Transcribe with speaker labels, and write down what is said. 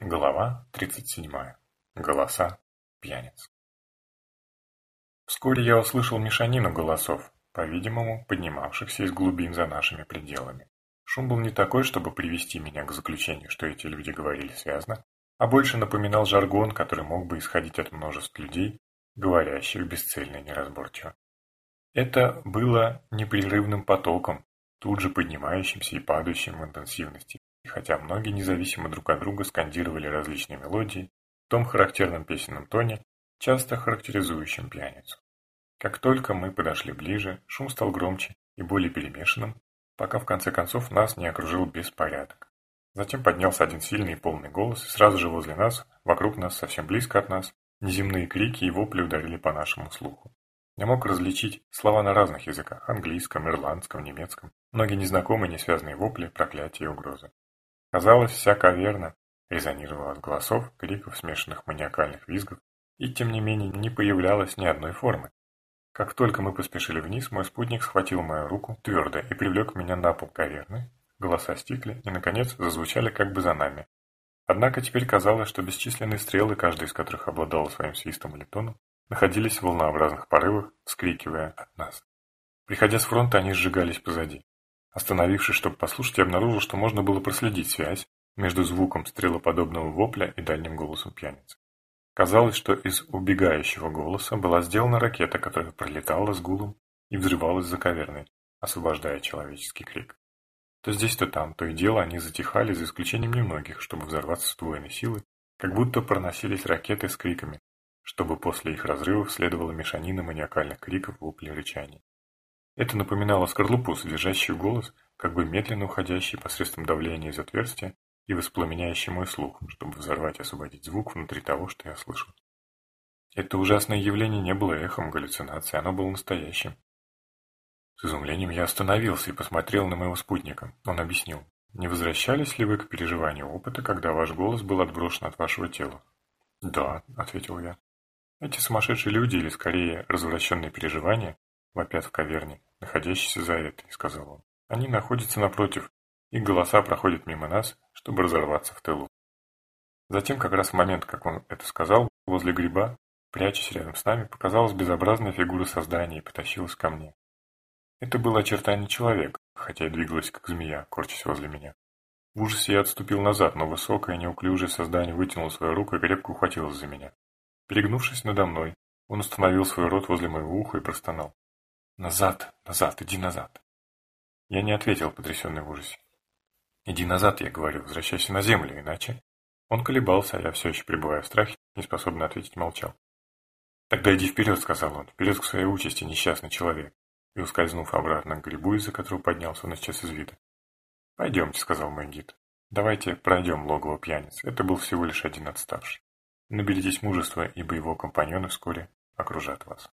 Speaker 1: Глава 37. Голоса пьяниц. Вскоре я услышал мешанину голосов, по-видимому, поднимавшихся из глубин за нашими пределами. Шум был не такой, чтобы привести меня к заключению, что эти люди говорили связно, а больше напоминал жаргон, который мог бы исходить от множеств людей, говорящих бесцельно и неразборчиво. Это было непрерывным потоком, тут же поднимающимся и падающим в интенсивности, и хотя многие независимо друг от друга скандировали различные мелодии, в том характерном песенном тоне, часто характеризующем пьяницу. Как только мы подошли ближе, шум стал громче и более перемешанным, пока в конце концов нас не окружил беспорядок. Затем поднялся один сильный и полный голос, и сразу же возле нас, вокруг нас, совсем близко от нас, неземные крики и вопли ударили по нашему слуху. Я мог различить слова на разных языках – английском, ирландском, немецком, многие незнакомые, не связанные вопли, проклятия и угрозы. Казалось, вся каверна резонировала от голосов, криков, смешанных маниакальных визгов, и тем не менее не появлялось ни одной формы. Как только мы поспешили вниз, мой спутник схватил мою руку твердо и привлек меня на пол каверны. Голоса стихли и, наконец, зазвучали как бы за нами. Однако теперь казалось, что бесчисленные стрелы, каждая из которых обладала своим свистом или тоном, находились в волнообразных порывах, вскрикивая от нас. Приходя с фронта, они сжигались позади. Остановившись, чтобы послушать, я обнаружил, что можно было проследить связь между звуком стрелоподобного вопля и дальним голосом пьяницы. Казалось, что из убегающего голоса была сделана ракета, которая пролетала с гулом и взрывалась за каверной, освобождая человеческий крик. То здесь, то там, то и дело они затихали, за исключением немногих, чтобы взорваться с двойной силы, как будто проносились ракеты с криками, чтобы после их разрывов следовала мешанина маниакальных криков, воплей, рычаний. Это напоминало скорлупу, содержащую голос, как бы медленно уходящий посредством давления из отверстия и воспламеняющий мой слух, чтобы взорвать и освободить звук внутри того, что я слышал. Это ужасное явление не было эхом галлюцинации, оно было настоящим. С изумлением я остановился и посмотрел на моего спутника. Он объяснил. Не возвращались ли вы к переживанию опыта, когда ваш голос был отброшен от вашего тела? Да, ответил я. Эти сумасшедшие люди, или скорее развращенные переживания, вопят в каверне, находящейся за этой, сказал он. Они находятся напротив, и голоса проходят мимо нас, чтобы разорваться в тылу. Затем, как раз в момент, как он это сказал, возле гриба, прячась рядом с нами, показалась безобразная фигура создания и потащилась ко мне. Это было очертание человека, хотя и двигалось как змея, корчась возле меня. В ужасе я отступил назад, но высокое неуклюжее создание вытянуло свою руку и крепко ухватилось за меня. Перегнувшись надо мной, он установил свой рот возле моего уха и простонал. «Назад, назад, иди назад!» Я не ответил, потрясенный в ужасе. «Иди назад», — я говорю, — «возвращайся на землю, иначе...» Он колебался, а я все еще пребывая в страхе, неспособный ответить, молчал. «Тогда иди вперед», — сказал он, — «вперед к своей участи, несчастный человек». И, ускользнув обратно к грибу, из-за которого поднялся, он исчез из вида. «Пойдемте», — сказал мой гид. «Давайте пройдем логово пьяниц. Это был всего лишь один отставший. Наберитесь мужества, ибо его компаньоны вскоре окружат вас».